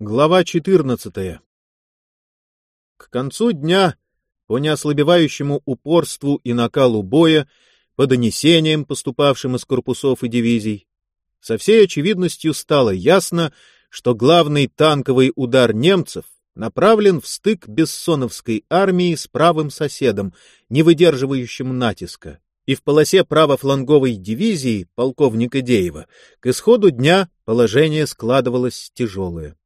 Глава 14. К концу дня, по неослабевающему упорству и накалу боя, по донесениям, поступавшим из корпусов и дивизий, со всей очевидностью стало ясно, что главный танковый удар немцев направлен в стык Бессоновской армии с правым соседом, не выдерживающим натиска, и в полосе правофланговой дивизии полковника Деева к исходу дня положение складывалось тяжелое.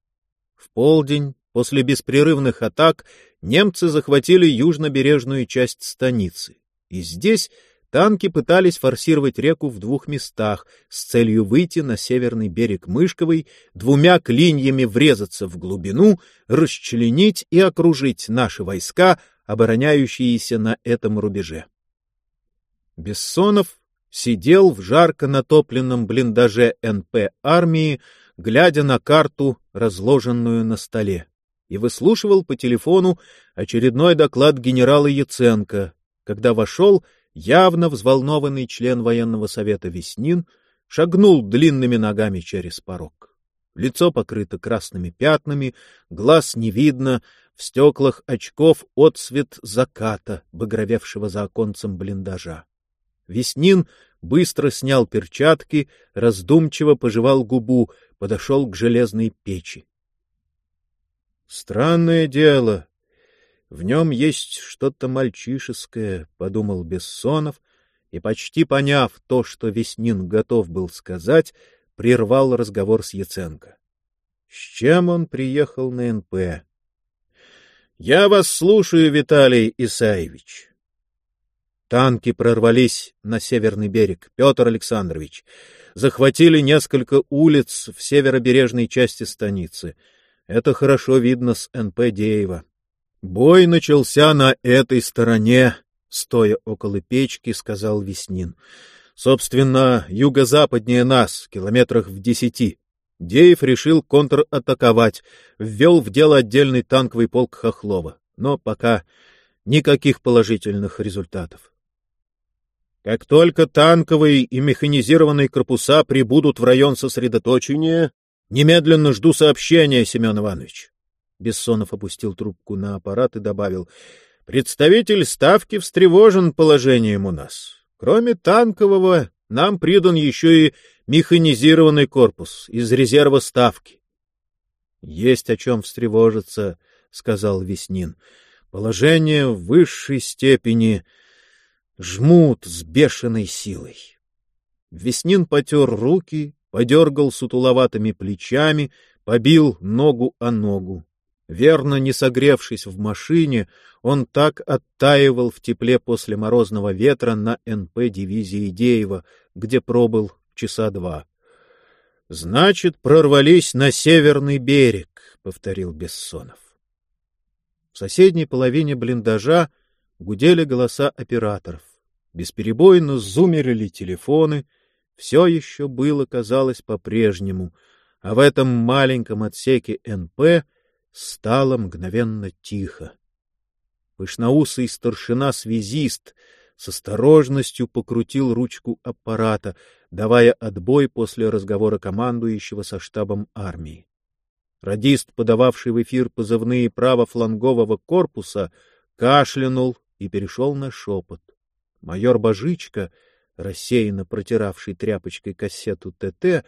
В полдень, после беспрерывных атак, немцы захватили южнобережную часть станицы, и здесь танки пытались форсировать реку в двух местах с целью выйти на северный берег Мышковой, двумя клиньями врезаться в глубину, расчленить и окружить наши войска, обороняющиеся на этом рубеже. Бессонов сидел в жарко натопленном блиндаже НП армии, глядя на карту, разложенную на столе, и выслушивал по телефону очередной доклад генерала Яценко, когда вошел явно взволнованный член военного совета Веснин, шагнул длинными ногами через порог. Лицо покрыто красными пятнами, глаз не видно, в стеклах очков отсвет заката, багровевшего за оконцем блиндажа. Веснин быстро снял перчатки, раздумчиво пожевал губу, подошел к железной печи. Странное дело. В нем есть что-то мальчишеское, — подумал Бессонов, и, почти поняв то, что Веснин готов был сказать, прервал разговор с Яценко. С чем он приехал на НП? — Я вас слушаю, Виталий Исаевич. Танки прорвались на северный берег, Петр Александрович. Захватили несколько улиц в северобережной части станицы. Это хорошо видно с НП Деева. Бой начался на этой стороне, стоя около печки, сказал Веснин. Собственно, юго-западнее нас, километрах в десяти. Деев решил контратаковать, ввел в дело отдельный танковый полк Хохлова. Но пока никаких положительных результатов. Как только танковые и механизированные корпуса прибудут в район сосредоточения, немедленно жду сообщения, Семен Иванович. Бессонов опустил трубку на аппарат и добавил, представитель ставки встревожен положением у нас. Кроме танкового, нам придан еще и механизированный корпус из резерва ставки. — Есть о чем встревожиться, — сказал Веснин. — Положение в высшей степени жмут с бешеной силой. Веснин потер руки, подергал сутуловатыми плечами, побил ногу о ногу. Верно, не согревшись в машине, он так оттаивал в тепле после морозного ветра на НП дивизии Деева, где пробыл часа два. — Значит, прорвались на северный берег, — повторил Бессонов. В соседней половине блиндажа гудели голоса операторов. Бесперебойно зумерили телефоны, все еще было, казалось, по-прежнему, а в этом маленьком отсеке НП стало мгновенно тихо. Пышноусый старшина-связист с осторожностью покрутил ручку аппарата, давая отбой после разговора командующего со штабом армии. Радист, подававший в эфир позывные правофлангового корпуса, кашлянул и перешел на шепот. Майор Божичка, рассеянно протиравший тряпочкой кассету ТТ,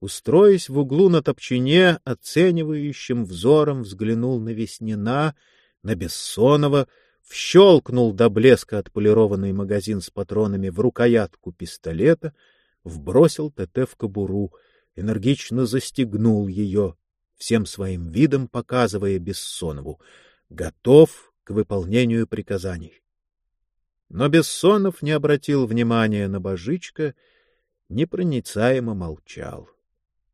устроясь в углу на топчине, оценивающим взором взглянул на Веснина, на Бессонова, вщелкнул до блеска отполированный магазин с патронами в рукоятку пистолета, вбросил ТТ в кобуру, энергично застегнул ее, всем своим видом показывая Бессонову, готов к выполнению приказаний. Но Бессонов не обратил внимания на Божичка, непроницаемо молчал.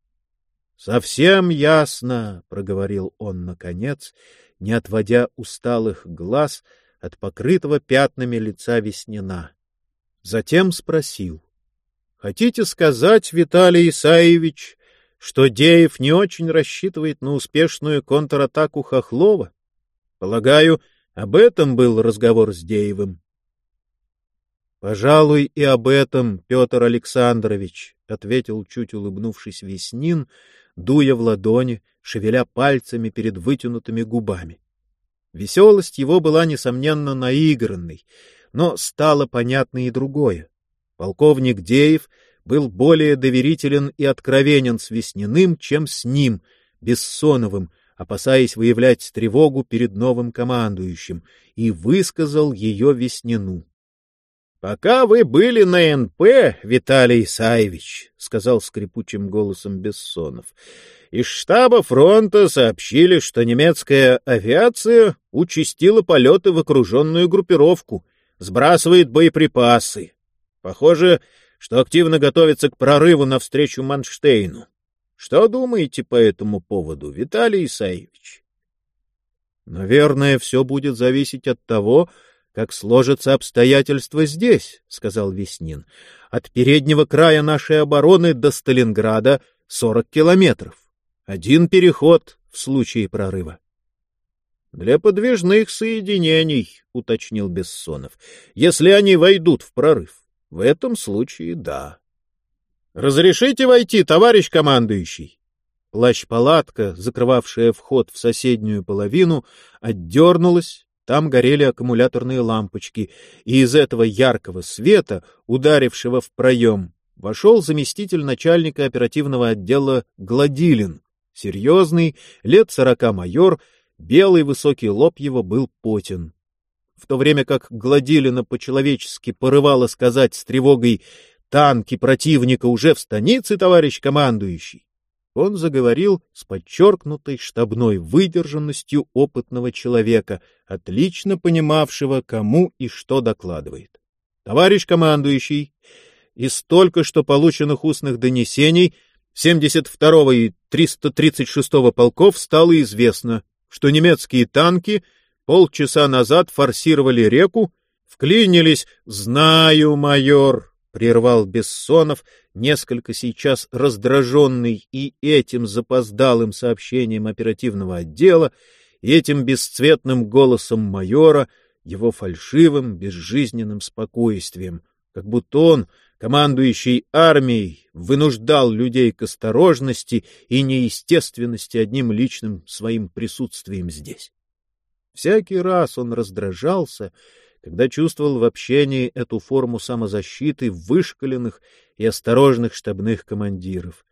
— Совсем ясно, — проговорил он наконец, не отводя усталых глаз от покрытого пятнами лица Веснина. Затем спросил. — Хотите сказать, Виталий Исаевич, что Деев не очень рассчитывает на успешную контратаку Хохлова? Полагаю, об этом был разговор с Деевым. Пожалуй, и об этом, Петр Александрович, ответил чуть улыбнувшись Веснин, дуя в ладони шевеля пальцами перед вытянутыми губами. Веселость его была, несомненно, наигранной, но стало понятно и другое. Полковник Деев был более доверителен и откровенен с Весниным, чем с ним, Бессоновым, опасаясь выявлять тревогу перед новым командующим, и высказал ее Веснину. — Пока вы были на НП, Виталий Исаевич, — сказал скрипучим голосом Бессонов, — из штаба фронта сообщили, что немецкая авиация участила полеты в окруженную группировку, сбрасывает боеприпасы. Похоже, что активно готовится к прорыву навстречу Манштейну. Что думаете по этому поводу, Виталий Исаевич? Наверное, все будет зависеть от того, как сложатся обстоятельства здесь, сказал Веснин. От переднего края нашей обороны до Сталинграда сорок километров. Один переход в случае прорыва. Для подвижных соединений, уточнил Бессонов, если они войдут в прорыв. В этом случае да. Разрешите войти, товарищ командующий. Плащ-палатка, закрывавшая вход в соседнюю половину, отдернулась, там горели аккумуляторные лампочки, и из этого яркого света, ударившего в проем, вошел заместитель начальника оперативного отдела Гладилин, серьезный, лет сорока майор, белый высокий лоб его был потен в то время как Гладилина по-человечески порывала сказать с тревогой «Танки противника уже в станице, товарищ командующий!» Он заговорил с подчеркнутой штабной выдержанностью опытного человека, отлично понимавшего, кому и что докладывает. «Товарищ командующий, из только что полученных устных донесений 72-го и 336-го полков стало известно, что немецкие танки — полчаса назад форсировали реку, вклинились «Знаю, майор», — прервал Бессонов, несколько сейчас раздраженный и этим запоздалым сообщением оперативного отдела, и этим бесцветным голосом майора, его фальшивым, безжизненным спокойствием, как будто он, командующий армией, вынуждал людей к осторожности и неестественности одним личным своим присутствием здесь. Всякий раз он раздражался, когда чувствовал в общении эту форму самозащиты вышкаленных и осторожных штабных командиров,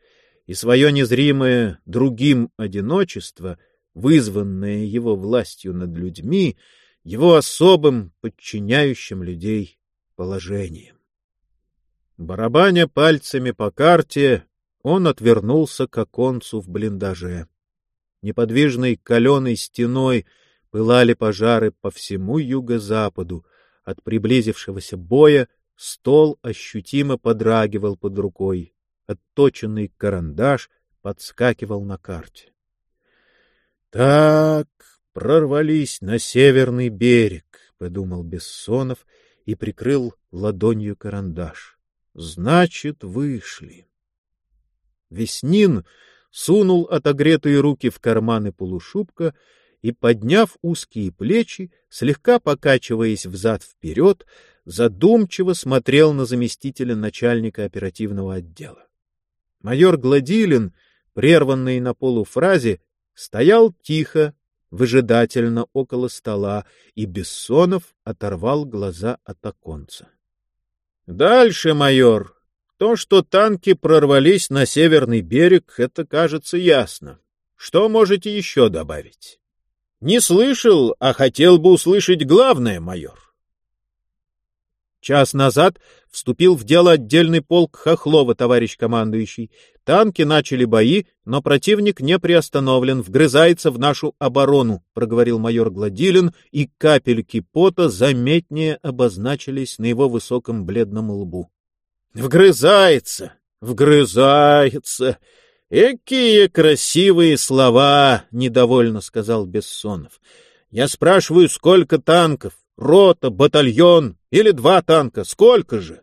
и свое незримое другим одиночество, вызванное его властью над людьми, его особым, подчиняющим людей положением. Барабаня пальцами по карте, он отвернулся к оконцу в блиндаже. Неподвижной каленой стеной — пылали пожары по всему юго-западу. От приблизившегося боя стол ощутимо подрагивал под рукой. Отточенный карандаш подскакивал на карте. Так, прорвались на северный берег, подумал Бессонов и прикрыл ладонью карандаш. Значит, вышли. Веснин сунул отогретые руки в карманы полушубка и, подняв узкие плечи, слегка покачиваясь взад-вперед, задумчиво смотрел на заместителя начальника оперативного отдела. Майор Гладилин, прерванный на полуфразе, стоял тихо, выжидательно около стола, и Бессонов оторвал глаза от оконца. — Дальше, майор. То, что танки прорвались на северный берег, это кажется ясно. Что можете еще добавить? Не слышал, а хотел бы услышать главное, майор. Час назад вступил в дело отдельный полк Хохлова, товарищ командующий. Танки начали бои, но противник не приостановлен, вгрызается в нашу оборону, проговорил майор Гладилин, и капельки пота заметнее обозначились на его высоком бледном лбу. Вгрызается, вгрызается. «Экие красивые слова!» — недовольно сказал Бессонов. «Я спрашиваю, сколько танков? Рота, батальон или два танка? Сколько же?»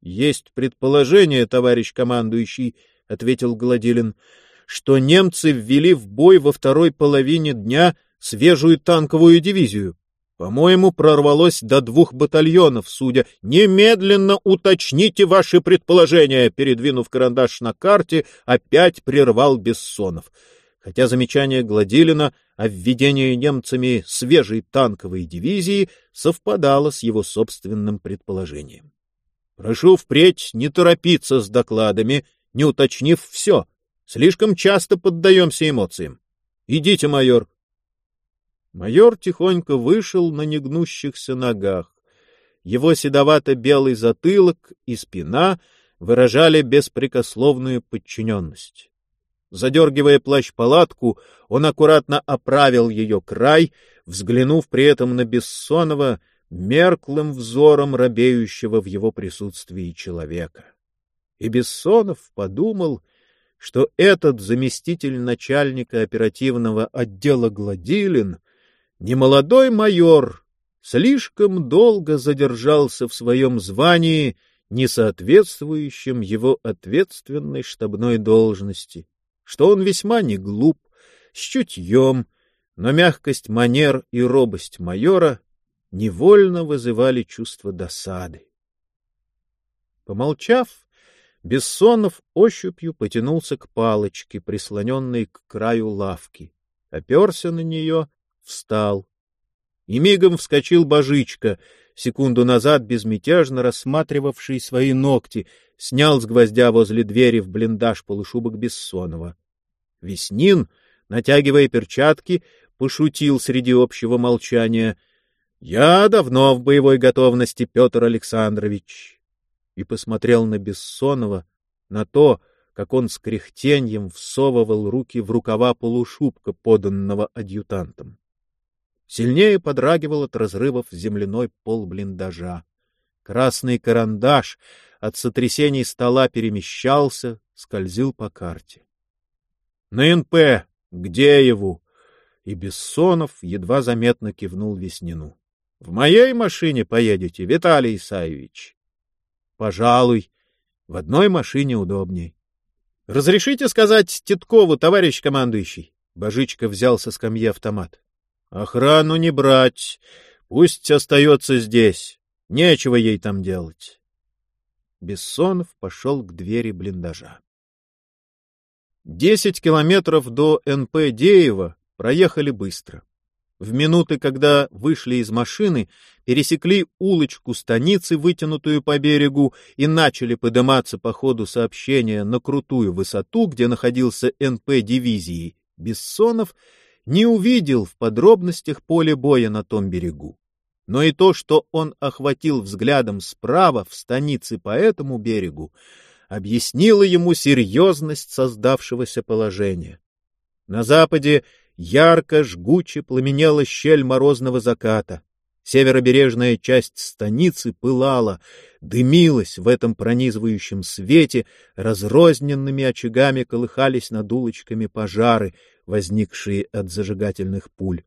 «Есть предположение, товарищ командующий», — ответил Гладилин, «что немцы ввели в бой во второй половине дня свежую танковую дивизию. По-моему, прорвалось до двух батальонов, судя. Немедленно уточните ваши предположения, передвинув карандаш на карте, опять прервал Бессонов. хотя замечание Гладилина о введении немцами свежей танковой дивизии совпадало с его собственным предположением. Прошу впредь не торопиться с докладами, не уточнив все. Слишком часто поддаемся эмоциям. Идите, майор. Майор тихонько вышел на негнущихся ногах. Его седовато-белый затылок и спина выражали беспрекословную подчиненность. Задергивая плащ-палатку, он аккуратно оправил ее край, взглянув при этом на Бессонова мерклым взором робеющего в его присутствии человека. И Бессонов подумал, что этот заместитель начальника оперативного отдела Гладилин, немолодой майор, слишком долго задержался в своем звании, не соответствующем его ответственной штабной должности что он весьма не глуп, с чутьем, но мягкость манер и робость майора невольно вызывали чувство досады. Помолчав, Бессонов ощупью потянулся к палочке, прислоненной к краю лавки, оперся на нее, встал. И мигом вскочил божичка, секунду назад безмятежно рассматривавший свои ногти, снял с гвоздя возле двери в блиндаж полушубок Бессонова. Веснин, натягивая перчатки, пошутил среди общего молчания. — Я давно в боевой готовности, Петр Александрович. И посмотрел на Бессонова, на то, как он с кряхтеньем всовывал руки в рукава полушубка, поданного адъютантом. Сильнее подрагивал от разрывов земляной пол блиндажа. Красный карандаш от сотрясений стола перемещался, скользил по карте. На НП! Где его? И Бессонов едва заметно кивнул Веснину. — В моей машине поедете, Виталий Исаевич? — Пожалуй. В одной машине удобней. — Разрешите сказать Титкову, товарищ командующий? Божичка взял со скамьи автомат. — Охрану не брать. Пусть остается здесь. Нечего ей там делать. Бессонов пошел к двери блиндажа. Десять километров до НП Деева проехали быстро. В минуты, когда вышли из машины, пересекли улочку станицы, вытянутую по берегу, и начали подниматься по ходу сообщения на крутую высоту, где находился НП дивизии, Бессонов не увидел в подробностях поле боя на том берегу. Но и то, что он охватил взглядом справа в станице по этому берегу, объяснила ему серьезность создавшегося положения. На западе ярко, жгуче пламенела щель морозного заката. Северобережная часть станицы пылала, дымилась в этом пронизывающем свете, разрозненными очагами колыхались над улочками пожары, возникшие от зажигательных пуль.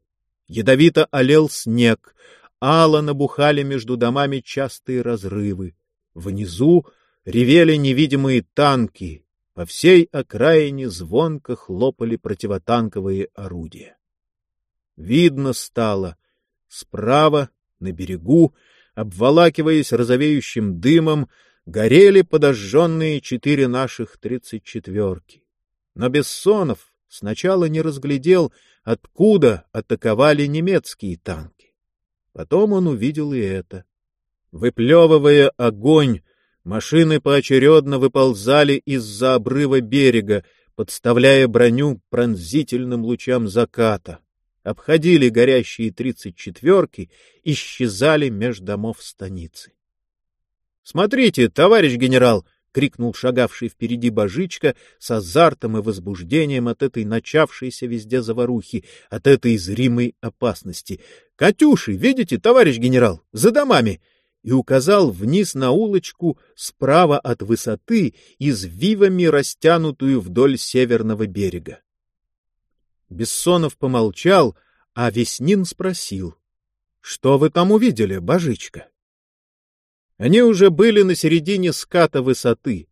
Ядовито олел снег, ало набухали между домами частые разрывы. Внизу ревели невидимые танки, по всей окраине звонко хлопали противотанковые орудия. Видно стало, справа, на берегу, обволакиваясь розовеющим дымом, горели подожженные четыре наших тридцать четверки. Но Бессонов сначала не разглядел, откуда атаковали немецкие танки. Потом он увидел и это. Выплевывая огонь, Машины поочередно выползали из-за обрыва берега, подставляя броню пронзительным лучам заката, обходили горящие тридцать четверки, исчезали меж домов станицы. — Смотрите, товарищ генерал! — крикнул шагавший впереди божичка с азартом и возбуждением от этой начавшейся везде заварухи, от этой зримой опасности. — Катюши, видите, товарищ генерал, за домами! — и указал вниз на улочку справа от высоты, извивами растянутую вдоль северного берега. Бессонов помолчал, а Веснин спросил. — Что вы там увидели, божичка? Они уже были на середине ската высоты.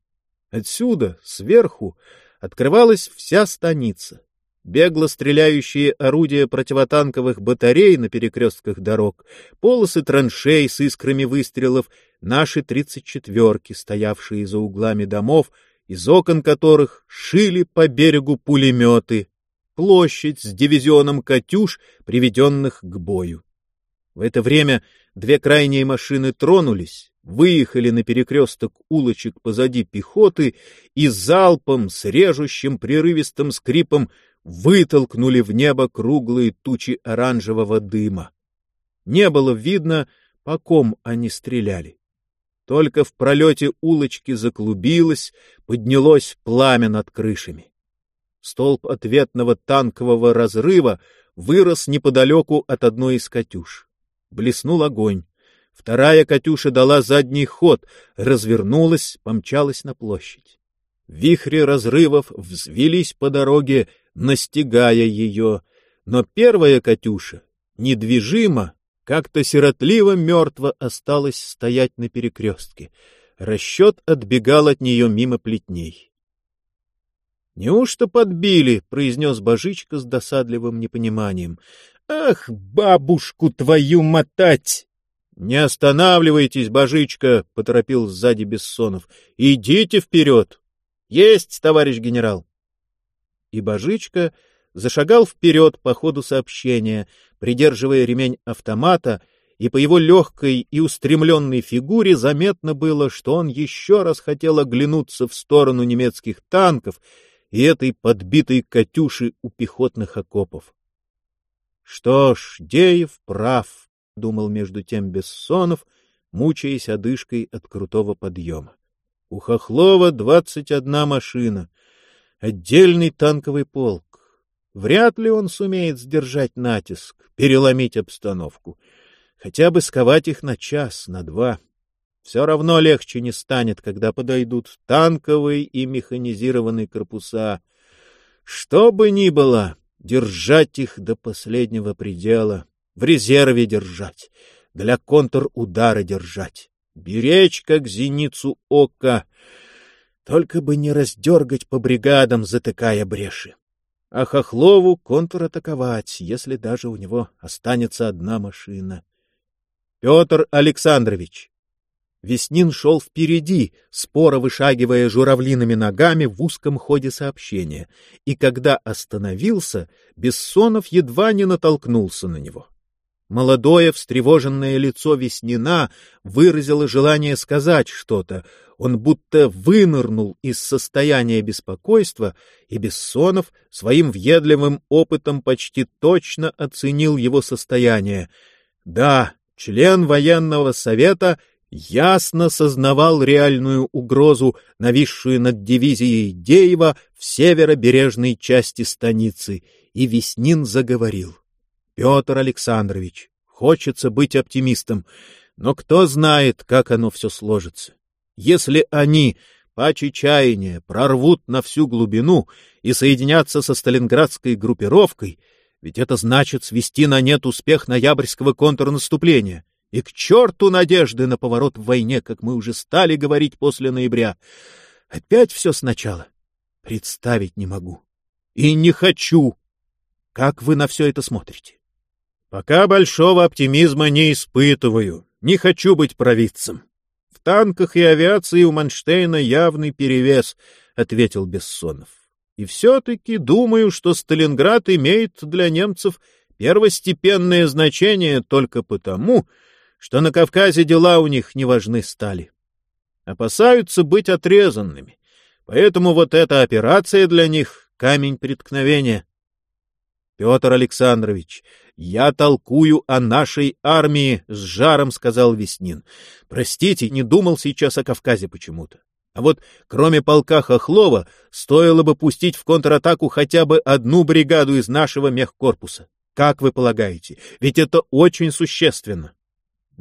Отсюда, сверху, открывалась вся станица бегло стреляющие орудия противотанковых батарей на перекрестках дорог, полосы траншей с искрами выстрелов, наши тридцать четверки, стоявшие за углами домов, из окон которых шили по берегу пулеметы, площадь с дивизионом «Катюш», приведенных к бою. В это время две крайние машины тронулись, выехали на перекресток улочек позади пехоты и залпом с режущим прерывистым скрипом вытолкнули в небо круглые тучи оранжевого дыма. Не было видно, по ком они стреляли. Только в пролете улочки заклубилось, поднялось пламя над крышами. Столб ответного танкового разрыва вырос неподалеку от одной из «Катюш». Блеснул огонь. Вторая «Катюша» дала задний ход, развернулась, помчалась на площадь. Вихри разрывов взвелись по дороге, настигая ее, но первая «Катюша» недвижимо, как-то сиротливо мертво осталась стоять на перекрестке. Расчет отбегал от нее мимо плетней. — Неужто подбили? — произнес Божичка с досадливым непониманием. — Ах, бабушку твою мотать! — Не останавливайтесь, Божичка! — поторопил сзади Бессонов. — Идите вперед! — Есть, товарищ генерал! И Божичка зашагал вперед по ходу сообщения, придерживая ремень автомата, и по его легкой и устремленной фигуре заметно было, что он еще раз хотел оглянуться в сторону немецких танков и этой подбитой «Катюши» у пехотных окопов. Что ж, Деев прав, — думал между тем Бессонов, мучаясь одышкой от крутого подъема. У Хохлова двадцать одна машина, отдельный танковый полк. Вряд ли он сумеет сдержать натиск, переломить обстановку. Хотя бы сковать их на час, на два. Все равно легче не станет, когда подойдут танковые и механизированные корпуса. Что бы ни было, держать их до последнего предела, в резерве держать, для контрудара держать, беречь как зеницу ока, только бы не раздергать по бригадам, затыкая бреши а Хохлову контратаковать, если даже у него останется одна машина. Петр Александрович. Веснин шел впереди, споро вышагивая журавлиными ногами в узком ходе сообщения, и когда остановился, Бессонов едва не натолкнулся на него. Молодое, встревоженное лицо Веснина выразило желание сказать что-то. Он будто вынырнул из состояния беспокойства, и Бессонов своим въедливым опытом почти точно оценил его состояние. Да, член военного совета ясно сознавал реальную угрозу, нависшую над дивизией Деева в северобережной части станицы, и Веснин заговорил. Петр Александрович, хочется быть оптимистом, но кто знает, как оно все сложится. Если они, паче чаяния, прорвут на всю глубину и соединятся со сталинградской группировкой, ведь это значит свести на нет успех ноябрьского контрнаступления. И к черту надежды на поворот в войне, как мы уже стали говорить после ноября. Опять все сначала. Представить не могу. И не хочу. Как вы на все это смотрите? Пока большого оптимизма не испытываю, не хочу быть провидцем. В танках и авиации у Манштейна явный перевес, — ответил Бессонов. И все-таки думаю, что Сталинград имеет для немцев первостепенное значение только потому, что на Кавказе дела у них не важны стали. Опасаются быть отрезанными, поэтому вот эта операция для них — камень преткновения. Петр Александрович, я толкую о нашей армии, — с жаром сказал Веснин. Простите, не думал сейчас о Кавказе почему-то. А вот кроме полка Хохлова стоило бы пустить в контратаку хотя бы одну бригаду из нашего мехкорпуса. Как вы полагаете? Ведь это очень существенно.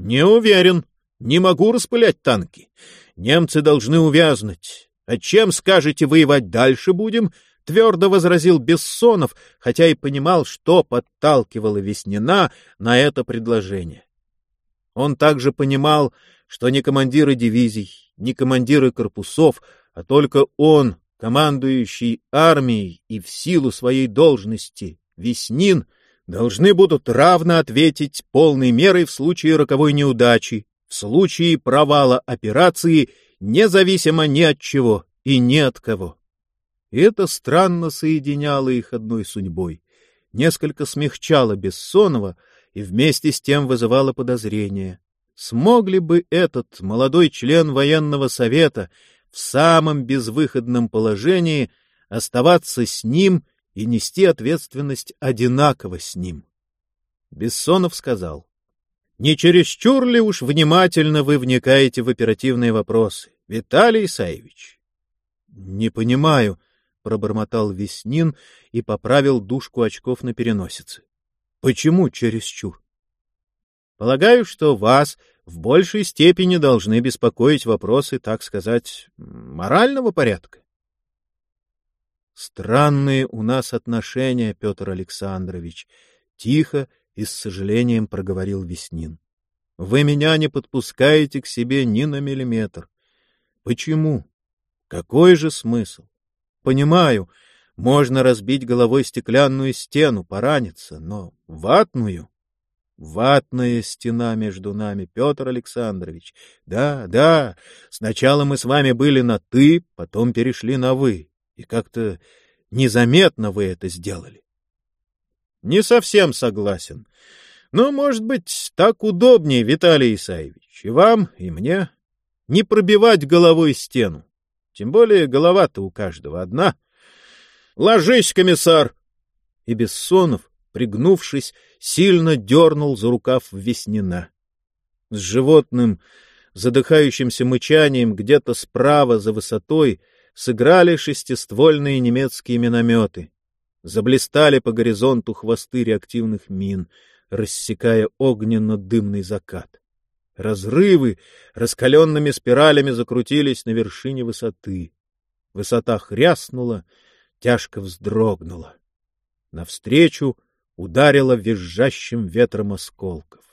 Не уверен. Не могу распылять танки. Немцы должны увязнуть. А чем, скажете, воевать дальше будем? — твердо возразил Бессонов, хотя и понимал, что подталкивало Веснина на это предложение. Он также понимал, что не командиры дивизий, не командиры корпусов, а только он, командующий армией и в силу своей должности, Веснин, должны будут равно ответить полной мерой в случае роковой неудачи, в случае провала операции, независимо ни от чего и ни от кого. И это странно соединяло их одной судьбой, несколько смягчало Бессонова и вместе с тем вызывало подозрение. Смог ли бы этот молодой член военного совета в самом безвыходном положении оставаться с ним и нести ответственность одинаково с ним? Бессонов сказал, «Не чересчур ли уж внимательно вы вникаете в оперативные вопросы, Виталий Исаевич?» «Не понимаю», — пробормотал Веснин и поправил дужку очков на переносице. — Почему чересчур? — Полагаю, что вас в большей степени должны беспокоить вопросы, так сказать, морального порядка. — Странные у нас отношения, Петр Александрович, — тихо и с сожалением проговорил Веснин. — Вы меня не подпускаете к себе ни на миллиметр. Почему? Какой же смысл? Понимаю, можно разбить головой стеклянную стену, пораниться, но ватную... Ватная стена между нами, Петр Александрович. Да, да, сначала мы с вами были на «ты», потом перешли на «вы». И как-то незаметно вы это сделали. Не совсем согласен. Но, может быть, так удобнее, Виталий Исаевич, и вам, и мне, не пробивать головой стену. Тем более голова-то у каждого одна. «Ложись, комиссар!» И Бессонов, пригнувшись, сильно дернул за рукав Веснина. С животным, задыхающимся мычанием где-то справа за высотой сыграли шестиствольные немецкие минометы. Заблистали по горизонту хвосты реактивных мин, рассекая огненно-дымный закат. Разрывы раскаленными спиралями закрутились на вершине высоты. Высота хряснула, тяжко вздрогнула. Навстречу ударила визжащим ветром осколков.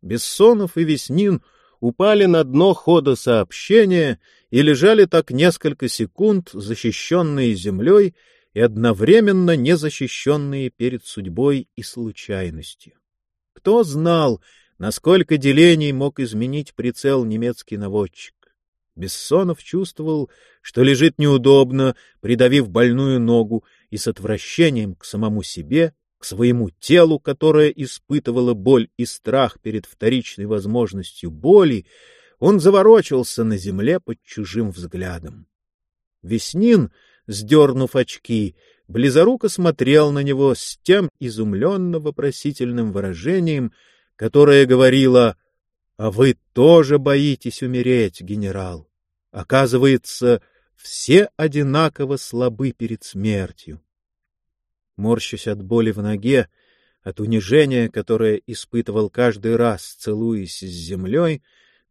Бессонов и Веснин упали на дно хода сообщения и лежали так несколько секунд, защищенные землей и одновременно незащищенные перед судьбой и случайностью. Кто знал, насколько делений мог изменить прицел немецкий наводчик. Бессонов чувствовал, что лежит неудобно, придавив больную ногу, и с отвращением к самому себе, к своему телу, которое испытывало боль и страх перед вторичной возможностью боли, он заворочился на земле под чужим взглядом. Веснин, сдернув очки, близоруко смотрел на него с тем изумленно-вопросительным выражением, которая говорила «А вы тоже боитесь умереть, генерал? Оказывается, все одинаково слабы перед смертью». Морщась от боли в ноге, от унижения, которое испытывал каждый раз, целуясь с землей,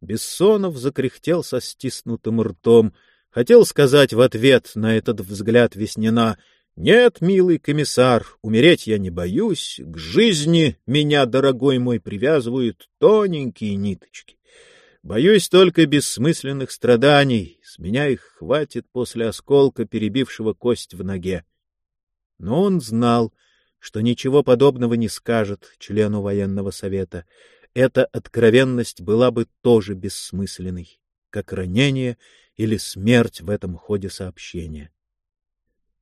Бессонов закряхтел со стиснутым ртом, хотел сказать в ответ на этот взгляд Веснина нет, милый комиссар, умереть я не боюсь, к жизни меня, дорогой мой, привязывают тоненькие ниточки. Боюсь только бессмысленных страданий, с меня их хватит после осколка, перебившего кость в ноге. Но он знал, что ничего подобного не скажет члену военного совета. Эта откровенность была бы тоже бессмысленной, как ранение или смерть в этом ходе сообщения.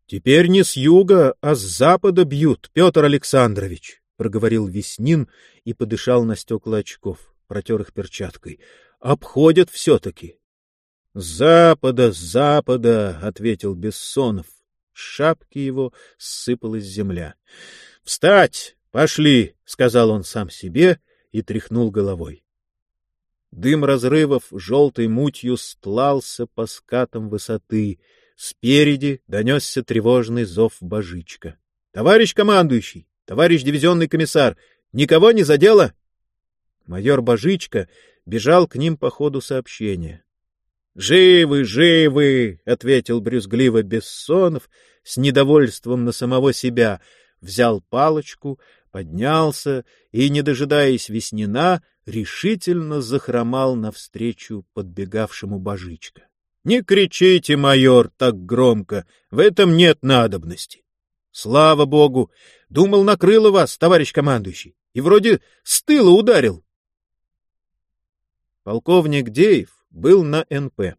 Теперь не с юга, а с запада бьют, Петр Александрович, — проговорил Веснин и подышал на стекла очков, протер их перчаткой. — Обходят все-таки. — С запада, с запада, — ответил Бессонов. С шапки его сыпалась земля. — Встать! Пошли! — сказал он сам себе и тряхнул головой. Дым разрывов желтой мутью стлался по скатам высоты, Спереди донесся тревожный зов Божичка. — Товарищ командующий! Товарищ дивизионный комиссар! Никого не задело? Майор Божичка бежал к ним по ходу сообщения. — Живы, живы! — ответил брюзгливо Бессонов с недовольством на самого себя, взял палочку, поднялся и, не дожидаясь Веснина, решительно захромал навстречу подбегавшему Божичка. Не кричите, майор, так громко, в этом нет надобности. Слава богу, думал, накрыло вас, товарищ командующий, и вроде с тыла ударил. Полковник Деев был на НП,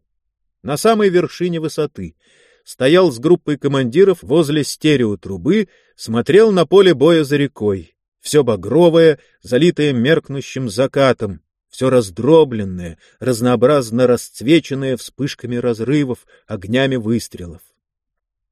на самой вершине высоты, стоял с группой командиров возле стереотрубы, смотрел на поле боя за рекой. Все багровое, залитое меркнущим закатом, все раздробленное, разнообразно расцвеченное вспышками разрывов, огнями выстрелов.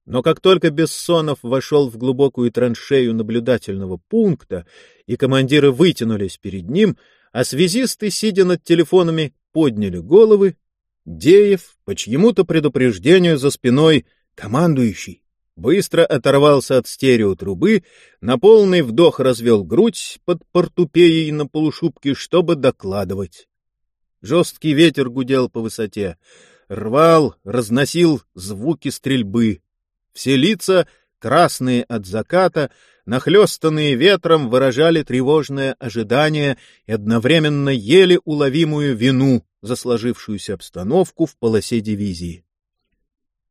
Но как только Бессонов вошел в глубокую траншею наблюдательного пункта, и командиры вытянулись перед ним, а связисты, сидя над телефонами, подняли головы, Деев, по чьему-то предупреждению за спиной, командующий, быстро оторвался от стереотрубы, на полный вдох развел грудь под портупеей на полушубке, чтобы докладывать. Жесткий ветер гудел по высоте, рвал, разносил звуки стрельбы. Все лица, красные от заката, нахлестанные ветром, выражали тревожное ожидание и одновременно еле уловимую вину за сложившуюся обстановку в полосе дивизии.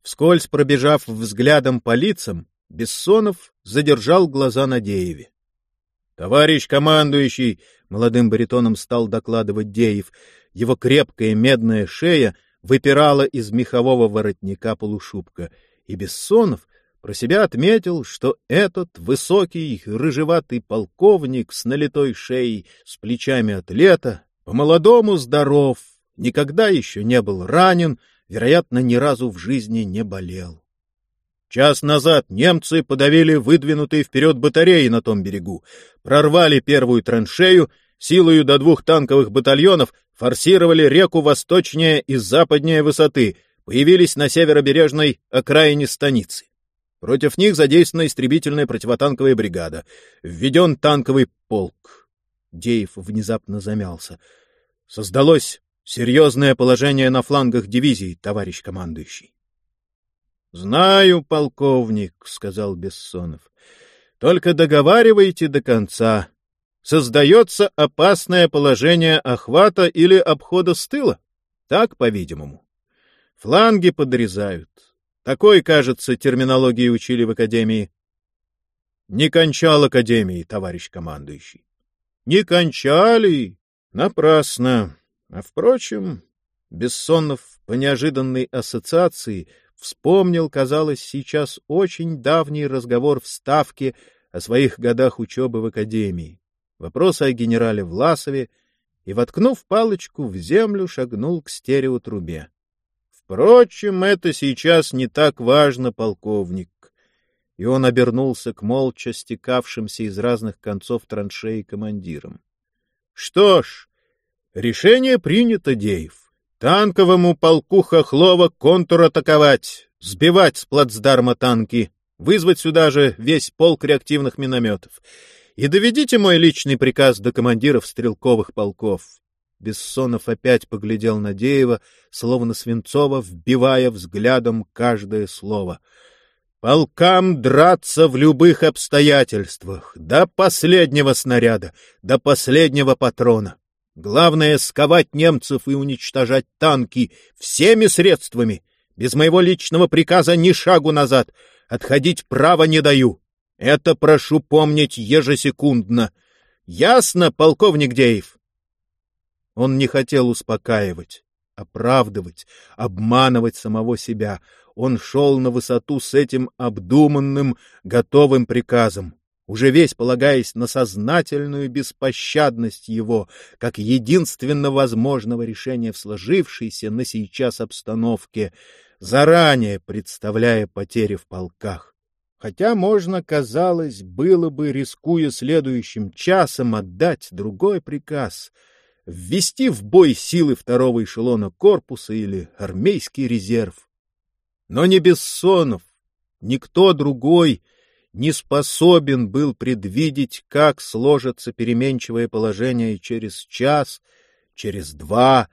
Вскользь пробежав взглядом по лицам, Бессонов задержал глаза на Дееве. — Товарищ командующий! — молодым баритоном стал докладывать Деев. Его крепкая медная шея выпирала из мехового воротника полушубка, и Бессонов про себя отметил, что этот высокий, рыжеватый полковник с налитой шеей, с плечами атлета, по-молодому здоров, никогда еще не был ранен, вероятно, ни разу в жизни не болел. Час назад немцы подавили выдвинутые вперед батареи на том берегу, прорвали первую траншею, силою до двух танковых батальонов форсировали реку восточнее и западнее высоты, появились на северобережной окраине станицы. Против них задействована истребительная противотанковая бригада. Введен танковый полк. Деев внезапно замялся. Создалось серьезное положение на флангах дивизий, товарищ командующий. — Знаю, полковник, — сказал Бессонов. — Только договаривайте до конца. Создается опасное положение охвата или обхода с тыла. Так, по-видимому. Фланги подрезают. Такой, кажется, терминологии учили в академии. Не кончал академии, товарищ командующий. Не кончали? Напрасно. А впрочем, Бессонов по неожиданной ассоциации вспомнил, казалось, сейчас очень давний разговор в Ставке о своих годах учебы в академии, вопросы о генерале Власове, и, воткнув палочку в землю, шагнул к стереотрубе. Впрочем, это сейчас не так важно, полковник. И он обернулся к молча стекавшимся из разных концов траншеи командирам. Что ж, решение принято, Деев. Танковому полку Хохлова контратаковать, сбивать с плацдарма танки, вызвать сюда же весь полк реактивных минометов. И доведите мой личный приказ до командиров стрелковых полков. Бессонов опять поглядел на Деева, словно Свинцова, вбивая взглядом каждое слово. «Полкам драться в любых обстоятельствах, до последнего снаряда, до последнего патрона. Главное — сковать немцев и уничтожать танки всеми средствами. Без моего личного приказа ни шагу назад. Отходить право не даю. Это прошу помнить ежесекундно. Ясно, полковник Деев?» Он не хотел успокаивать, оправдывать, обманывать самого себя. Он шел на высоту с этим обдуманным, готовым приказом, уже весь полагаясь на сознательную беспощадность его, как единственно возможного решения в сложившейся на сейчас обстановке, заранее представляя потери в полках. Хотя можно, казалось, было бы, рискуя следующим часом, отдать другой приказ — ввести в бой силы второго эшелона корпуса или армейский резерв. Но не Бессонов, никто другой не способен был предвидеть, как сложится переменчивое положение через час, через два,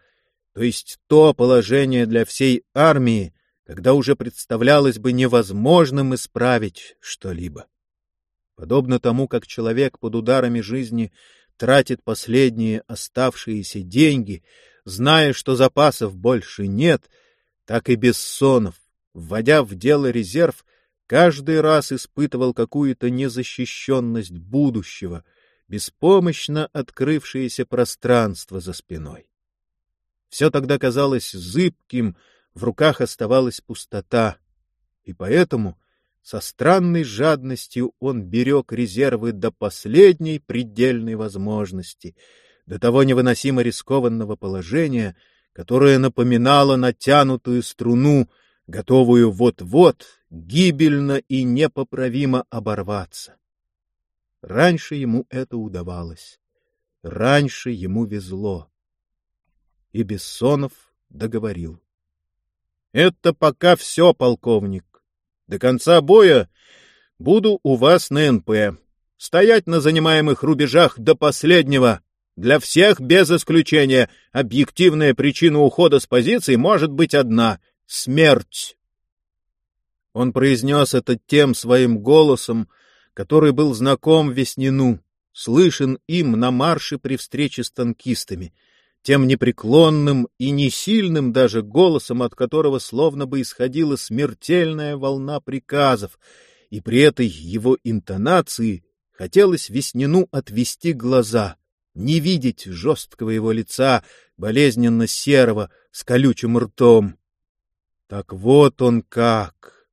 то есть то положение для всей армии, когда уже представлялось бы невозможным исправить что-либо. Подобно тому, как человек под ударами жизни тратит последние оставшиеся деньги, зная, что запасов больше нет, так и Бессонов, вводя в дело резерв, каждый раз испытывал какую-то незащищенность будущего, беспомощно открывшееся пространство за спиной. Все тогда казалось зыбким, в руках оставалась пустота. и поэтому со странной жадностью он берег резервы до последней предельной возможности, до того невыносимо рискованного положения, которое напоминало натянутую струну, готовую вот-вот гибельно и непоправимо оборваться. Раньше ему это удавалось, раньше ему везло. И Бессонов договорил. — Это пока все, полковник. До конца боя буду у вас на НП. Стоять на занимаемых рубежах до последнего. Для всех без исключения объективная причина ухода с позиций может быть одна — смерть. Он произнес это тем своим голосом, который был знаком Веснину, слышен им на марше при встрече с танкистами — тем непреклонным и не сильным даже голосом, от которого словно бы исходила смертельная волна приказов, и при этой его интонации хотелось Веснину отвести глаза, не видеть жесткого его лица, болезненно серого, с колючим ртом. Так вот он как!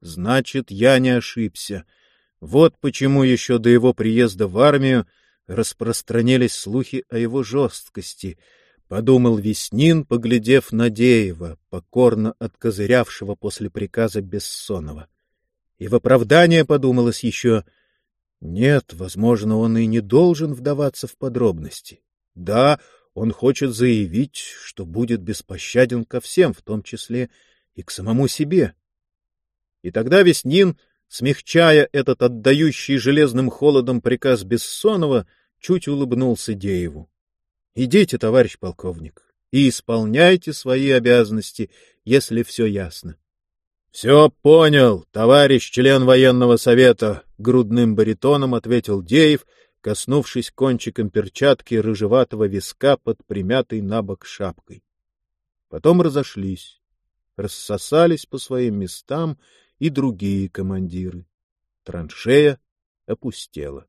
Значит, я не ошибся. Вот почему еще до его приезда в армию распространились слухи о его жесткости, — подумал Веснин, поглядев на Деева, покорно откозырявшего после приказа Бессонова. И в оправдание подумалось еще, нет, возможно, он и не должен вдаваться в подробности. Да, он хочет заявить, что будет беспощаден ко всем, в том числе и к самому себе. И тогда Веснин, смягчая этот отдающий железным холодом приказ Бессонова, чуть улыбнулся Дееву. — Идите, товарищ полковник, и исполняйте свои обязанности, если все ясно. — Все понял, товарищ член военного совета, — грудным баритоном ответил Деев, коснувшись кончиком перчатки рыжеватого виска под примятой на бок шапкой. Потом разошлись, рассосались по своим местам и другие командиры. Траншея опустела.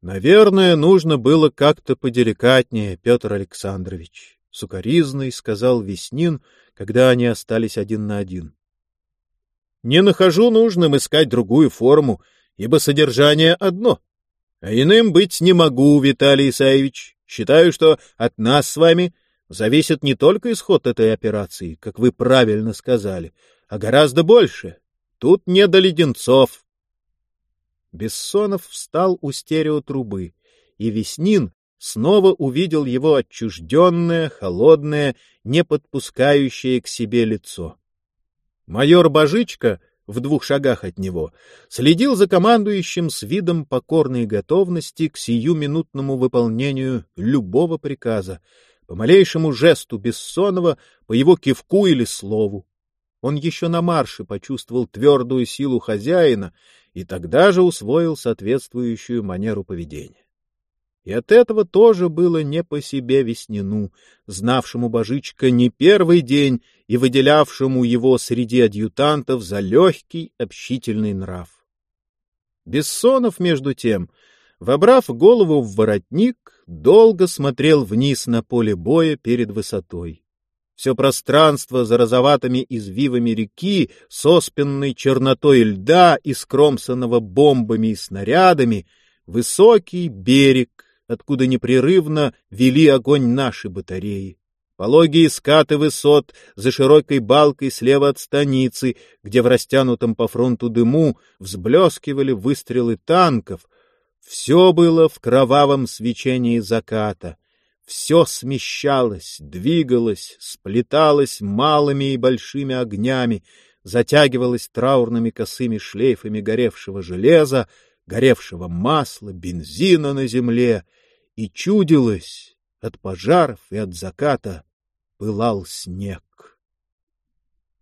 Наверное, нужно было как-то поделикатнее, Петр Александрович, сукоризный сказал Веснин, когда они остались один на один. Не нахожу нужным искать другую форму, ибо содержание одно. А иным быть не могу, Виталий Исаевич. Считаю, что от нас с вами зависит не только исход этой операции, как вы правильно сказали, а гораздо больше. Тут не до леденцов, Бессонов встал у стереотрубы, и Веснин снова увидел его отчужденное, холодное, не подпускающее к себе лицо. Майор Божичка в двух шагах от него следил за командующим с видом покорной готовности к сиюминутному выполнению любого приказа, по малейшему жесту Бессонова, по его кивку или слову. Он еще на марше почувствовал твердую силу хозяина и тогда же усвоил соответствующую манеру поведения. И от этого тоже было не по себе Веснину, знавшему Божичка не первый день и выделявшему его среди адъютантов за легкий общительный нрав. Бессонов, между тем, вобрав голову в воротник, долго смотрел вниз на поле боя перед высотой. Все пространство за розоватыми извивами реки, с оспенной чернотой льда и скромсанного бомбами и снарядами, высокий берег, откуда непрерывно вели огонь наши батареи. Пологие скаты высот за широкой балкой слева от станицы, где в растянутом по фронту дыму взблескивали выстрелы танков. Все было в кровавом свечении заката все смещалось, двигалось, сплеталось малыми и большими огнями, затягивалось траурными косыми шлейфами горевшего железа, горевшего масла, бензина на земле, и чудилось, от пожаров и от заката пылал снег.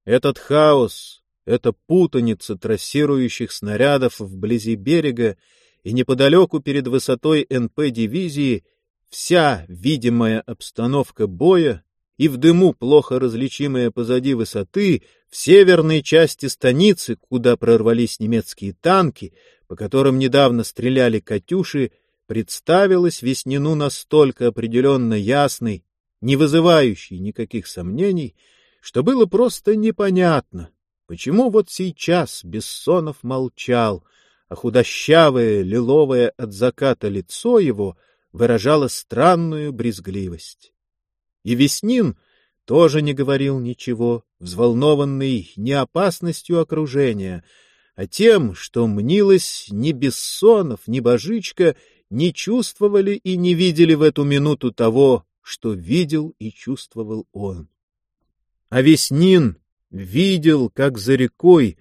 Этот хаос, эта путаница трассирующих снарядов вблизи берега и неподалеку перед высотой НП-дивизии — Вся видимая обстановка боя и в дыму плохо различимая позади высоты в северной части станицы, куда прорвались немецкие танки, по которым недавно стреляли «Катюши», представилась Веснину настолько определенно ясной, не вызывающей никаких сомнений, что было просто непонятно, Почему вот сейчас Бессонов молчал, а худощавое, лиловое от заката лицо его выражало странную брезгливость? И Веснин тоже не говорил ничего, взволнованный не опасностью окружения, а тем, что мнилось ни Бессонов, ни Божичка не чувствовали и не видели в эту минуту того, что видел и чувствовал он. А Веснин видел, как за рекой,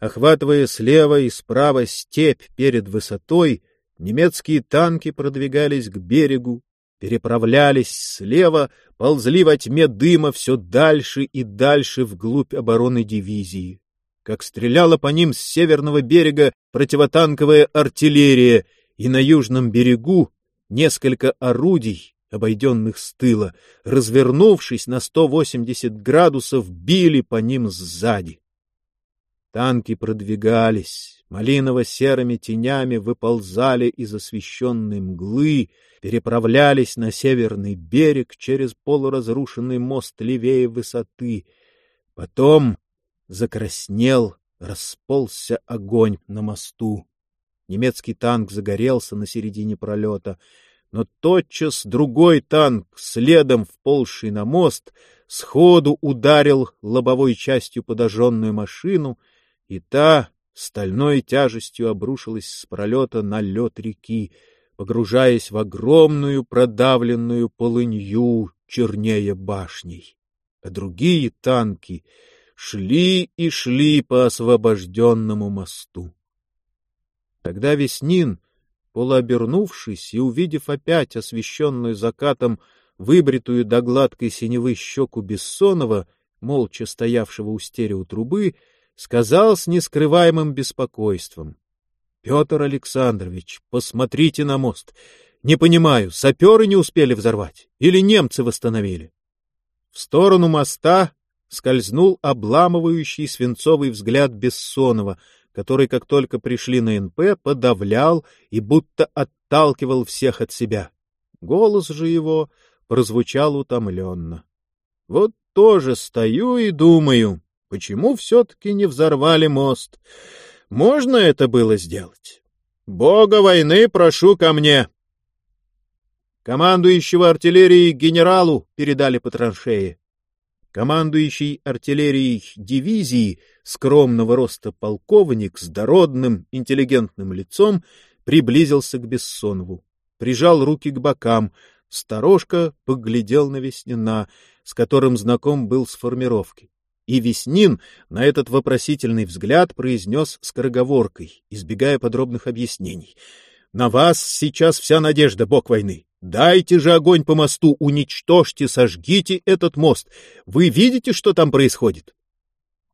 охватывая слева и справа степь перед высотой, немецкие танки продвигались к берегу, переправлялись слева, ползли во тьме дыма все дальше и дальше вглубь обороны дивизии. Как стреляла по ним с северного берега противотанковая артиллерия, и на южном берегу несколько орудий обойденных с тыла, развернувшись на 180 градусов, били по ним сзади. Танки продвигались, малиново-серыми тенями выползали из освещенной мглы, переправлялись на северный берег через полуразрушенный мост левее высоты. Потом закраснел, расползся огонь на мосту. Немецкий танк загорелся на середине пролета — но тотчас другой танк, следом вползший на мост, сходу ударил лобовой частью подожженную машину, и та стальной тяжестью обрушилась с пролета на лед реки, погружаясь в огромную продавленную полынью чернее башней. А другие танки шли и шли по освобожденному мосту. Тогда Веснин полуобернувшись и увидев опять освещенную закатом выбритую до гладкой синевы щеку Бессонова, молча стоявшего у стерео трубы, сказал с нескрываемым беспокойством. — Петр Александрович, посмотрите на мост. Не понимаю, саперы не успели взорвать или немцы восстановили? В сторону моста скользнул обламывающий свинцовый взгляд Бессонова — который, как только пришли на НП, подавлял и будто отталкивал всех от себя. Голос же его прозвучал утомленно. Вот тоже стою и думаю, почему все-таки не взорвали мост? Можно это было сделать? Бога войны прошу ко мне. Командующего артиллерией генералу передали по траншее. Командующий артиллерией дивизии, скромного роста полковник с дородным, интеллигентным лицом, приблизился к Бессонову, прижал руки к бокам, сторожка поглядел на Веснина, с которым знаком был с формировки. И Веснин на этот вопросительный взгляд произнес скороговоркой, избегая подробных объяснений. — На вас сейчас вся надежда, бог войны. Дайте же огонь по мосту, уничтожьте, сожгите этот мост. Вы видите, что там происходит?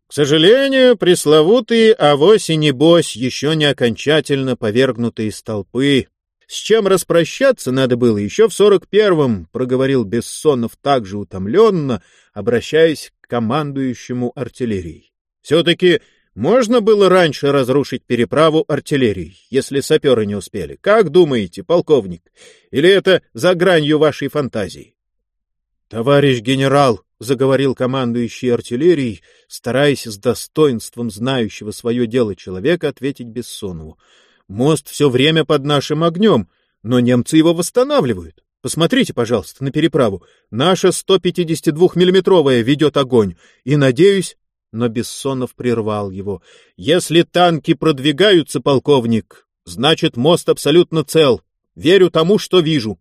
К сожалению, пресловутые авось и небось, еще не окончательно повергнутые из толпы. С чем распрощаться надо было еще в сорок первом, проговорил Бессонов также утомленно, обращаясь командующему артиллерией. Все-таки можно было раньше разрушить переправу артиллерией, если саперы не успели. Как думаете, полковник? Или это за гранью вашей фантазии? — Товарищ генерал, — заговорил командующий артиллерией, стараясь с достоинством знающего свое дело человека ответить Бессонову. — Мост все время под нашим огнем, но немцы его восстанавливают. Посмотрите, пожалуйста, на переправу. Наша 152-миллиметровая ведет огонь, и, надеюсь, но Бессонов прервал его. — Если танки продвигаются, полковник, значит, мост абсолютно цел. Верю тому, что вижу.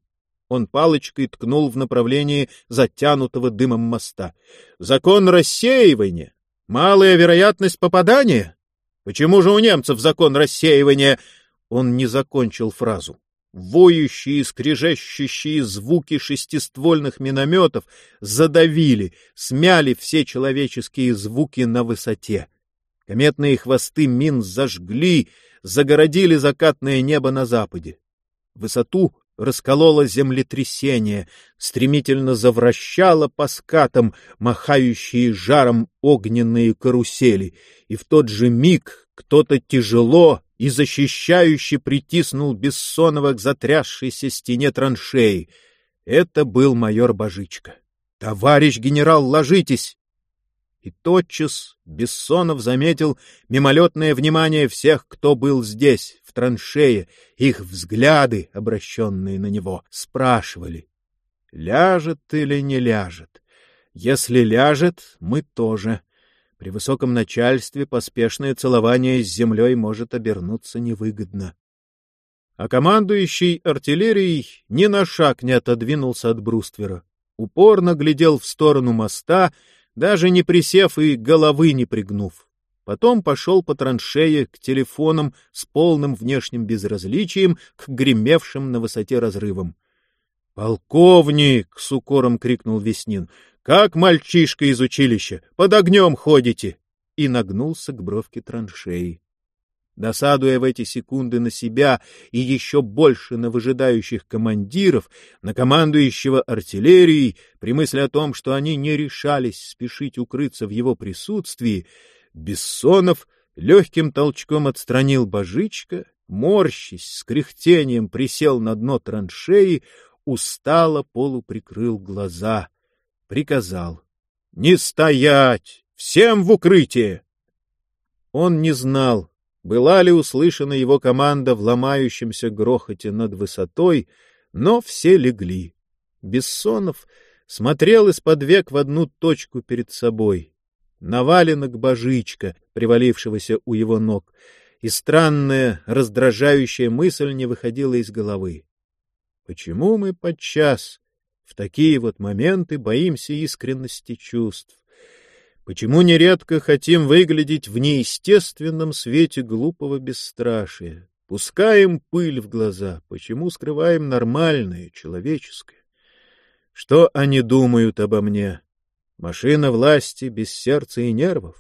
Он палочкой ткнул в направлении затянутого дымом моста. — Закон рассеивания. Малая вероятность попадания? Почему же у немцев закон рассеивания? Он не закончил фразу. Воющие, скрежещущие звуки шестиствольных минометов задавили, смяли все человеческие звуки на высоте. Кометные хвосты мин зажгли, загородили закатное небо на западе. Высоту раскололо землетрясение, стремительно завращало по скатам махающие жаром огненные карусели, и в тот же миг кто-то тяжело и защищающе притиснул Бессонова к затрясшейся стене траншеи. Это был майор Божичка. — Товарищ генерал, ложитесь! И тотчас Бессонов заметил мимолетное внимание всех, кто был здесь, в траншее. Их взгляды, обращенные на него, спрашивали, ляжет или не ляжет. Если ляжет, мы тоже. При высоком начальстве поспешное целование с землей может обернуться невыгодно. А командующий артиллерией ни на шаг не отодвинулся от бруствера. Упорно глядел в сторону моста — даже не присев и головы не пригнув. Потом пошел по траншее к телефонам с полным внешним безразличием к гремевшим на высоте разрывам. «Полковник!» — с укором крикнул Веснин. «Как мальчишка из училища! Под огнем ходите!» И нагнулся к бровке траншеи. Досадуя в эти секунды на себя и еще больше на выжидающих командиров, на командующего артиллерией, при мысли о том, что они не решались спешить укрыться в его присутствии, Бессонов легким толчком отстранил божичка, морщись, с кряхтением присел на дно траншеи, устало полуприкрыл глаза, приказал «Не стоять! Всем в укрытие!» Он не знал, была ли услышана его команда в ломающемся грохоте над высотой, но все легли. Бессонов смотрел из-под век в одну точку перед собой. Наваленок божичка, привалившегося у его ног, и странная, раздражающая мысль не выходила из головы. Почему мы подчас в такие вот моменты боимся искренности чувств? Почему нередко хотим выглядеть в неестественном свете глупого бесстрашия? Пускаем пыль в глаза, почему скрываем нормальное, человеческое? Что они думают обо мне? Машина власти без сердца и нервов?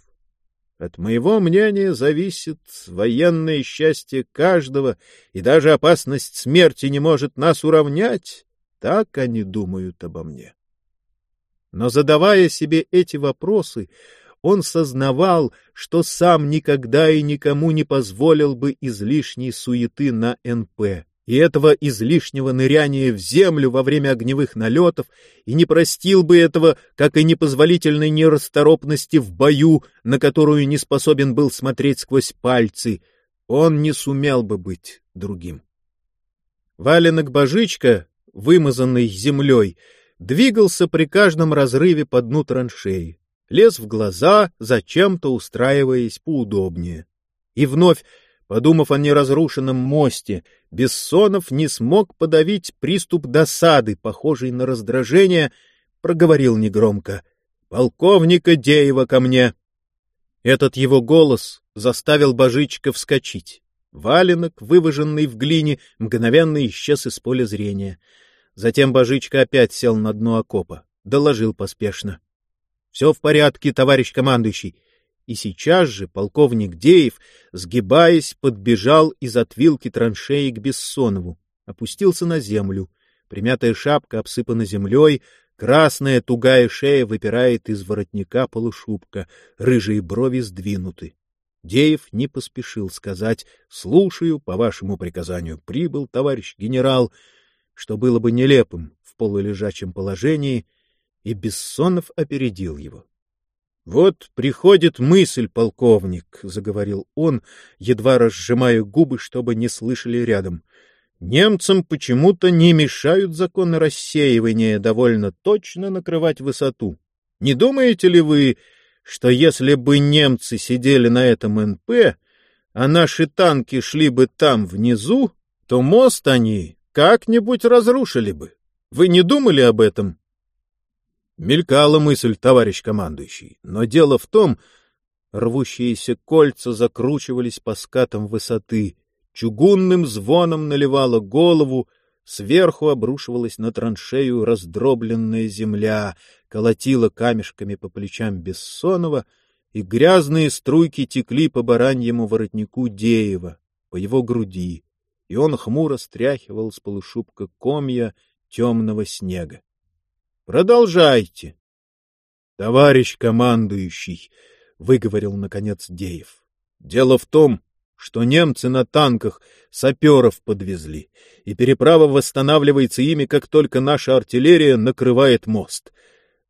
От моего мнения зависит военное счастье каждого, и даже опасность смерти не может нас уравнять. Так они думают обо мне. Но задавая себе эти вопросы, он сознавал, что сам никогда и никому не позволил бы излишней суеты на НП и этого излишнего ныряния в землю во время огневых налетов, и не простил бы этого, как и непозволительной нерасторопности в бою, на которую не способен был смотреть сквозь пальцы, он не сумел бы быть другим. Валенок Божичка, вымазанный землей, двигался при каждом разрыве по дну траншеи, лез в глаза, зачем-то устраиваясь поудобнее. И вновь, подумав о неразрушенном мосте, Бессонов не смог подавить приступ досады, похожий на раздражение, проговорил негромко. — Полковника Деева ко мне! Этот его голос заставил Божичка вскочить. Валенок, вываженный в глине, мгновенно исчез из поля зрения. Затем Божичка опять сел на дно окопа. Доложил поспешно. — Все в порядке, товарищ командующий. И сейчас же полковник Деев, сгибаясь, подбежал из отвилки траншеи к Бессонову. Опустился на землю. Примятая шапка обсыпана землей, красная тугая шея выпирает из воротника полушубка, рыжие брови сдвинуты. Деев не поспешил сказать «Слушаю, по вашему приказанию прибыл, товарищ генерал», что было бы нелепым в полулежачем положении, и Бессонов опередил его. — Вот приходит мысль, полковник, — заговорил он, едва разжимая губы, чтобы не слышали рядом. — Немцам почему-то не мешают законы рассеивания довольно точно накрывать высоту. Не думаете ли вы, что если бы немцы сидели на этом НП, а наши танки шли бы там внизу, то мост они как-нибудь разрушили бы. Вы не думали об этом? Мелькала мысль, товарищ командующий, но дело в том, рвущиеся кольца закручивались по скатам высоты, чугунным звоном наливала голову, сверху обрушивалась на траншею раздробленная земля, колотила камешками по плечам Бессонова, и грязные струйки текли по бараньему воротнику Деева, по его груди и он хмуро стряхивал с полушубка комья темного снега. — Продолжайте. — Товарищ командующий, — выговорил, наконец, Деев, — дело в том, что немцы на танках саперов подвезли, и переправа восстанавливается ими, как только наша артиллерия накрывает мост.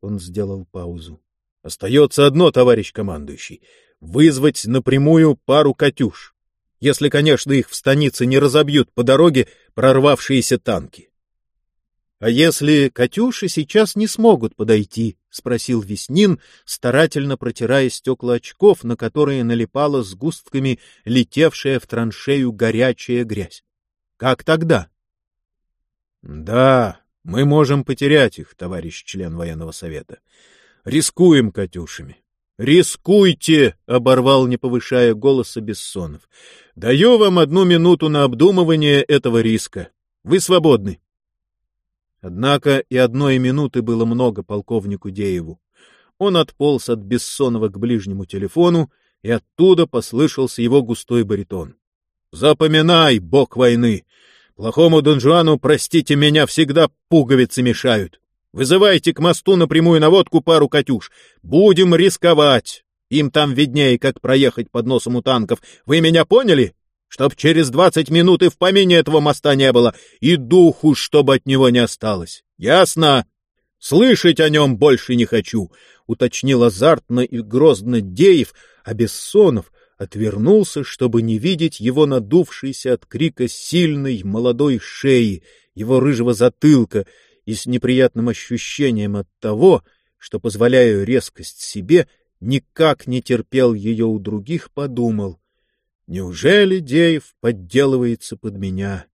Он сделал паузу. Остается одно, товарищ командующий — вызвать напрямую пару «Катюш». Если, конечно, их в станице не разобьют по дороге прорвавшиеся танки. — А если «Катюши» сейчас не смогут подойти? — спросил Веснин, старательно протирая стекла очков, на которые налипала сгустками летевшая в траншею горячая грязь. — Как тогда? — Да, мы можем потерять их, товарищ член военного совета. Рискуем Катюшами. Рискуйте, оборвал, не повышая голоса Бессонов. Даю вам одну минуту на обдумывание этого риска. Вы свободны. Однако и одной минуты было много полковнику Дееву. Он отполз от Бессонова к ближнему телефону, и оттуда послышался его густой баритон. Запоминай, бог войны, Плохому Дон простите меня, всегда пуговицы мешают. Вызывайте к мосту напрямую наводку пару «Катюш». Будем рисковать. Им там виднее, как проехать под носом у танков. Вы меня поняли? Чтоб через двадцать минут и в помине этого моста не было, и духу, чтобы от него не осталось. Ясно? Слышать о нем больше не хочу, — уточнил азартно и грозно Деев, а Бессонов отвернулся, чтобы не видеть его надувшейся от крика сильной молодой шеи, его рыжего затылка и с неприятным ощущением от того, что, позволяя резкость себе, никак не терпел ее у других, подумал, неужели Деев подделывается под меня?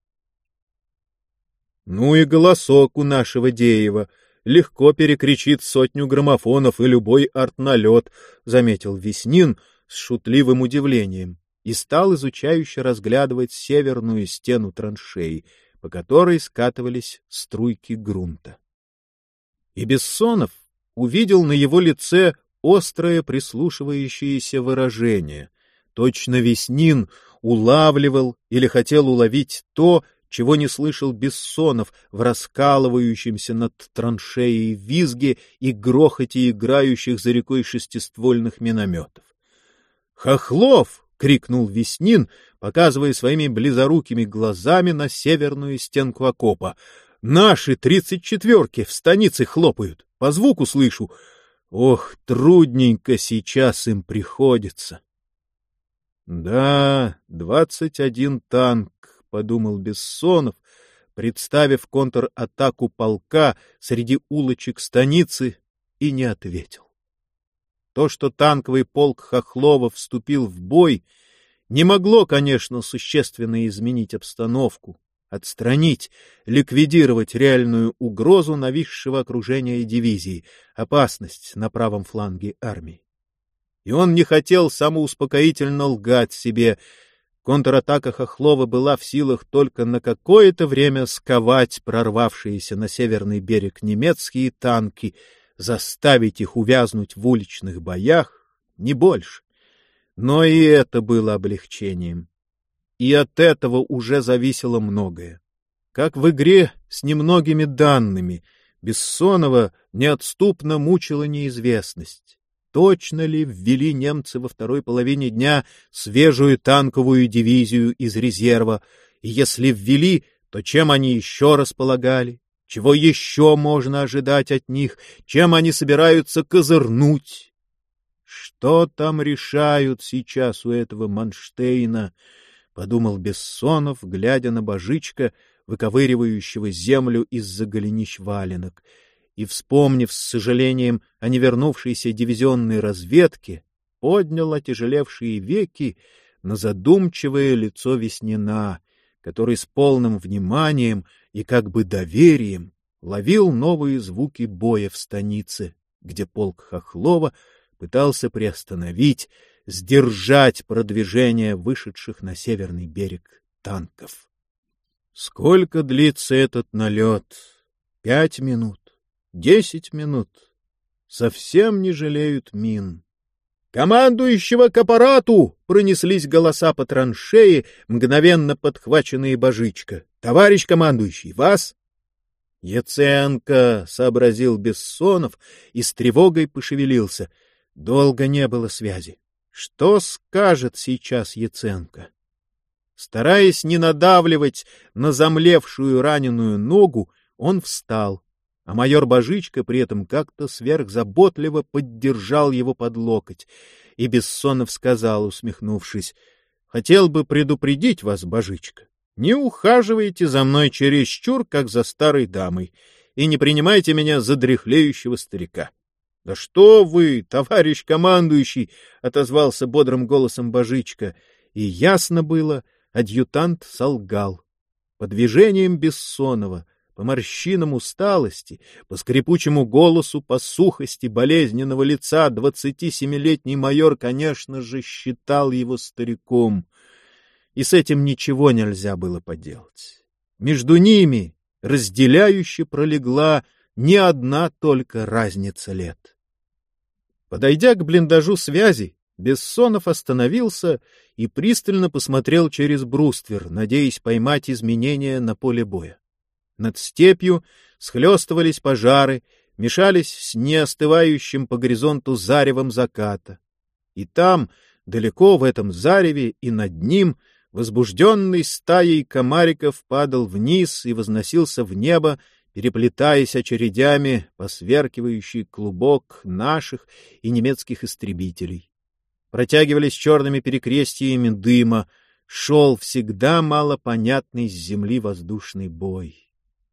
Ну и голосок у нашего Деева легко перекричит сотню граммофонов и любой артналет, — заметил Веснин, — с шутливым удивлением и стал изучающе разглядывать северную стену траншеи, по которой скатывались струйки грунта. И Бессонов увидел на его лице острое прислушивающееся выражение. Точно Веснин улавливал или хотел уловить то, чего не слышал Бессонов в раскалывающемся над траншеей визге и грохоте играющих за рекой шестиствольных минометов. «Хохлов!» — крикнул Веснин, показывая своими близорукими глазами на северную стенку окопа. «Наши тридцать четверки в станице хлопают. По звуку слышу. Ох, трудненько сейчас им приходится!» «Да, двадцать один танк», — подумал Бессонов, представив контратаку полка среди улочек станицы, и не ответил. То, что танковый полк Хохлова вступил в бой, не могло, конечно, существенно изменить обстановку, отстранить, ликвидировать реальную угрозу нависшего окружения дивизии, опасность на правом фланге армии. И он не хотел самоуспокоительно лгать себе. Контратака Хохлова была в силах только на какое-то время сковать прорвавшиеся на северный берег немецкие танки — заставить их увязнуть в уличных боях, не больше. Но и это было облегчением. И от этого уже зависело многое. Как в игре с немногими данными, Бессонова неотступно мучила неизвестность. Точно ли ввели немцы во второй половине дня свежую танковую дивизию из резерва, и если ввели, то чем они еще располагали? Чего еще можно ожидать от них? Чем они собираются козырнуть? Что там решают сейчас у этого Манштейна? — подумал Бессонов, глядя на божичка, выковыривающего землю из-за голенищ валенок, и, вспомнив с сожалением о невернувшейся дивизионной разведке, поднял отяжелевшие веки на задумчивое лицо Веснина, который с полным вниманием — и как бы доверием ловил новые звуки боя в станице, где полк Хохлова пытался приостановить, сдержать продвижение вышедших на северный берег танков. Сколько длится этот налет? Пять минут? Десять минут? Совсем не жалеют мин. «Командующего к аппарату!» — пронеслись голоса по траншеи, мгновенно подхваченные божичка. Товарищ командующий, вас? Яценко, — сообразил Бессонов и с тревогой пошевелился. Долго не было связи. Что скажет сейчас Яценко? Стараясь не надавливать на замлевшую раненую ногу, он встал, а майор Божичка при этом как-то сверхзаботливо поддержал его под локоть. И Бессонов сказал, усмехнувшись, — Хотел бы предупредить вас, Божичка, не ухаживайте за мной чересчур, как за старой дамой, и не принимайте меня за дряхлеющего старика. — Да что вы, товарищ командующий! — отозвался бодрым голосом Божичка, и ясно было, адъютант солгал. По движениям Бессонова — по морщинам усталости, по скрипучему голосу, по сухости болезненного лица двадцати семилетний майор, конечно же, считал его стариком. И с этим ничего нельзя было поделать. Между ними разделяюще пролегла не одна только разница лет. Подойдя к блиндажу связи, Бессонов остановился и пристально посмотрел через бруствер, надеясь поймать изменения на поле боя. Над степью схлестывались пожары, мешались с неостывающим по горизонту заревом заката. И там, далеко в этом зареве и над ним, возбужденный стаей комариков падал вниз и возносился в небо, переплетаясь очередями посверкивающий клубок наших и немецких истребителей. Протягивались черными перекрестиями дыма, шел всегда малопонятный с земли воздушный бой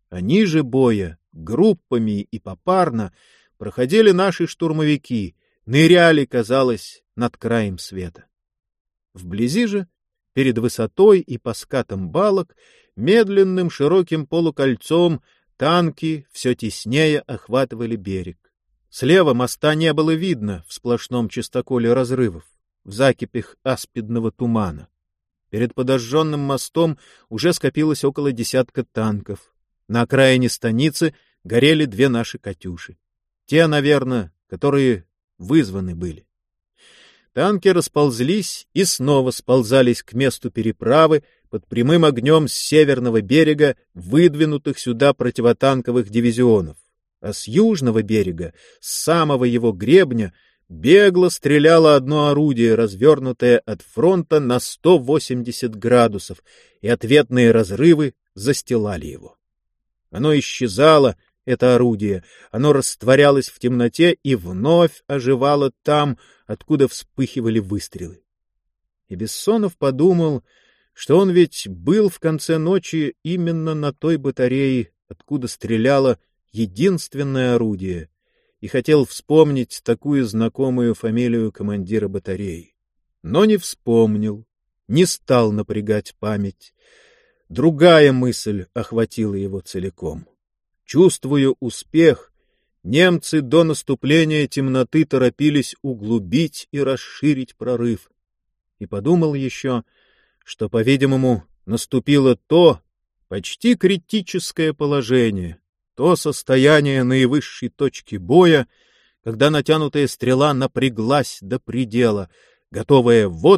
а ниже боя, группами и попарно, проходили наши штурмовики, ныряли, казалось, над краем света. Вблизи же, перед высотой и по скатам балок, медленным широким полукольцом танки все теснее охватывали берег. Слева моста не было видно в сплошном чистоколе разрывов, в закипях аспидного тумана. Перед подожженным мостом уже скопилось около десятка танков, на окраине станицы горели две наши «Катюши». Те, наверное, которые вызваны были. Танки расползлись и снова сползались к месту переправы под прямым огнем с северного берега выдвинутых сюда противотанковых дивизионов. А с южного берега, с самого его гребня, бегло стреляло одно орудие, развернутое от фронта на 180 градусов, и ответные разрывы застилали его. Оно исчезало, это орудие, оно растворялось в темноте и вновь оживало там, откуда вспыхивали выстрелы. И Бессонов подумал, что он ведь был в конце ночи именно на той батарее, откуда стреляло единственное орудие, и хотел вспомнить такую знакомую фамилию командира батареи. Но не вспомнил, не стал напрягать память. Другая мысль охватила его целиком. Чувствуя успех, немцы до наступления темноты торопились углубить и расширить прорыв. И подумал еще, что, по-видимому, наступило то почти критическое положение, то состояние наивысшей точки боя, когда натянутая стрела напряглась до предела, готовая вот